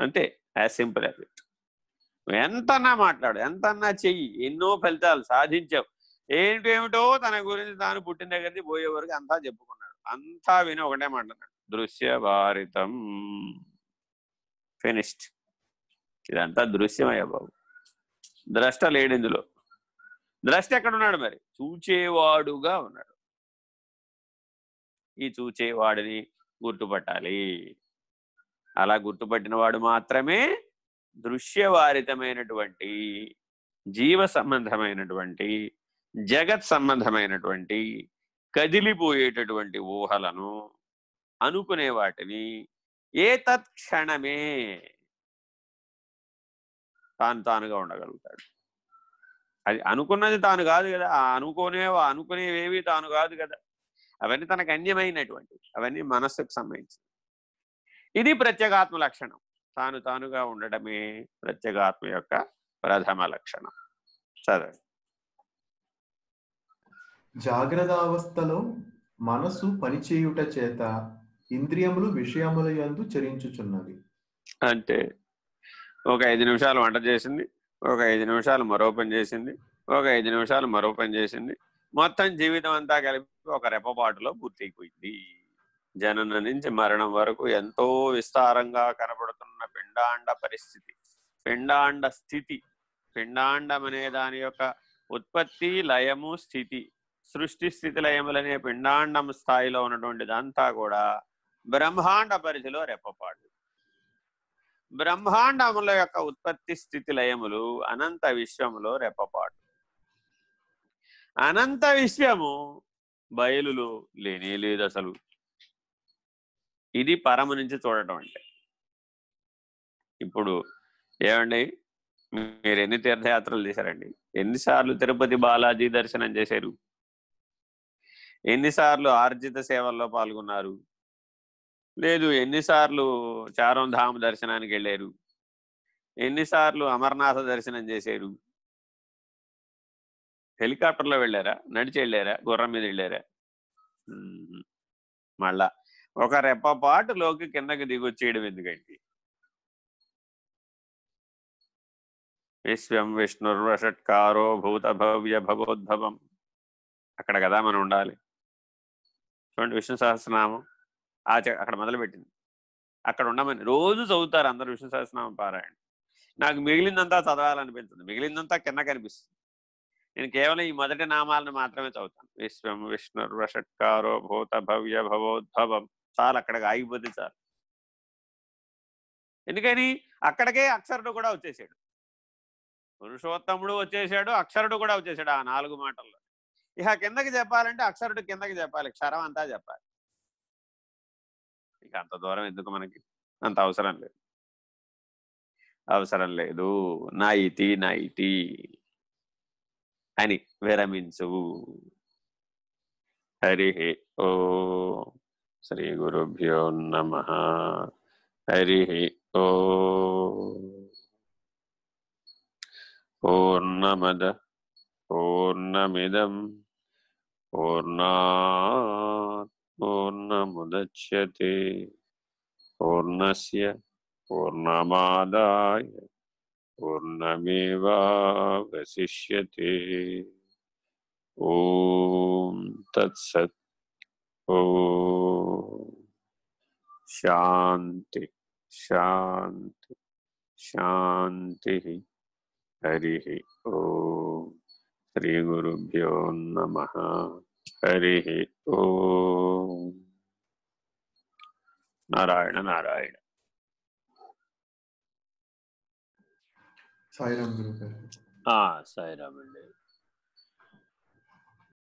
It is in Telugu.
అంతే యాజ్ సింపుల్ యాజ్ ఇట్ ఎంతన్నా మాట్లాడు ఎంతన్నా చెయ్యి ఎన్నో ఫలితాలు సాధించావు. ఏంటేమిటో తన గురించి తాను పుట్టిన దగ్గరికి పోయే వరకు అంతా చెప్పుకున్నాడు. అంతా విని ఒకటే మాట్లాడాడు దృశ్య భారితం. ఫినిష్డ్ ఇదంతా దృశ్యమయ్యా బాబు. ద్రష్ట లేడు ఇందులో. ద్రష్ట ఎక్కడున్నాడు మరి? చూచేవాడుగా ఉన్నాడు. ఈ చూచేవాడిని గుర్తుపట్టాలి. అలా గుర్తుపట్టిన వాడు మాత్రమే దృశ్యవారితమైనటువంటి జీవ సంబంధమైనటువంటి జగత్ సంబంధమైనటువంటి కదిలిపోయేటటువంటి ఊహలను అనుకునే వాటిని ఏ తత్క్షణమే తాను తానుగా ఉండగలుగుతాడు. అది అనుకున్నది తాను కాదు కదా అనుకునేవా అనుకునేవేవి తాను కాదు కదా. అవన్నీ తనకు అన్యమైనటువంటి అవన్నీ మనస్సుకు సంబంధించి ఇది ప్రత్యేగాత్మ లక్షణం. తాను తానుగా ఉండడమే ప్రత్యేగాత్మ యొక్క ప్రథమ లక్షణం. చదవండి జాగ్రత్తావస్థలో మనసు పనిచేయుట చేత ఇంద్రియములు విషయముల యందు చరించుచున్నవి అంటే ఒక ఐదు నిమిషాలు వంట చేసింది ఒక ఐదు నిమిషాలు మరో పని చేసింది ఒక ఐదు నిమిషాలు మరో పని చేసింది. మొత్తం జీవితం అంతా కలిపి ఒక రెప్పపాటులో పూర్తయిపోయింది. జనన నుంచి మరణం వరకు ఎంతో విస్తారంగా కనబడుతున్న పిండాండ పరిస్థితి. పిండాండ స్థితి. పిండాండం అనే దాని యొక్క ఉత్పత్తి లయము స్థితి. సృష్టి స్థితి లయములనే పిండాండం స్థాయిలో ఉన్నటువంటిదంతా కూడా బ్రహ్మాండ పరిధిలో రెప్పపాటు బ్రహ్మాండముల యొక్క ఉత్పత్తి స్థితి లయములు అనంత విశ్వములో రెప్పపాటు అనంత విశ్వము బయలులో లేనే లేదు అసలు. ఇది పరమ నుంచి చూడటం అంటే ఇప్పుడు ఏమండి? మీరు ఎన్ని తీర్థయాత్రలు చేశారండి? ఎన్నిసార్లు తిరుపతి బాలాజీ దర్శనం చేశారు? ఎన్నిసార్లు ఆర్జిత సేవల్లో పాల్గొన్నారు? లేదు ఎన్నిసార్లు చారంధామ దర్శనానికి వెళ్ళారు? ఎన్నిసార్లు అమర్నాథ దర్శనం చేశారు? హెలికాప్టర్లో వెళ్ళారా? నడిచి వెళ్ళారా? గుర్రం మీద వెళ్ళారా? మళ్ళా ఒక రెప్పపాటు లోకి కిందకి దిగొచ్చేయడం ఎందుకండి? విశ్వం విష్ణుర్వషట్కారో భూత భవ్య భవోద్భవం. అక్కడ కదా మనం ఉండాలి. చూడండి విష్ణు సహస్రనామం. ఆ అక్కడ మొదలుపెట్టింది. అక్కడ ఉండమని రోజు చదువుతారు అందరు విష్ణు సహస్రనామం పారాయణ. నాకు మిగిలిందంతా చదవాలనిపించింది మిగిలిందంతా కింద కనిపిస్తుంది నేను కేవలం ఈ మొదటి నామాలను మాత్రమే చదువుతాను. విశ్వం విష్ణుర్వషట్కారో భూత భవ్య భవోద్భవం. చాలు అక్కడికి ఆగిపోతే చాలు ఎందుకని? అక్కడికే అక్షరుడు కూడా వచ్చేసాడు. పురుషోత్తముడు వచ్చేసాడు అక్షరుడు కూడా వచ్చేసాడు ఆ నాలుగు మాటల్లో. ఇక కిందకి చెప్పాలంటే అక్షరుడు కిందకి చెప్పాలి క్షరం అంతా చెప్పాలి. ఇక అంత దూరం ఎందుకు మనకి? అంత అవసరం లేదు. అవసరం లేదు. నా ఇతి నా ఇతి అని విరమించు. హరి ఓ శ్రీ గురుభ్యో నమ. హరి ఓ. పూర్ణమద పూర్ణమిదం పూర్ణాత్ పూర్ణముద్యతే పూర్ణస్య పూర్ణమాదాయ పూర్ణమేవావశిష్యతే. ఓం తత్సత్ ശാന്തി ശാന്തി ശാന്തി ഹരി ഓ. ശ്രീ ഗുരുഭ്യോ നമ ഹരി ഓ. നാരായണ നാരായണ. സായിരാം ആ സായിരാമന്റെ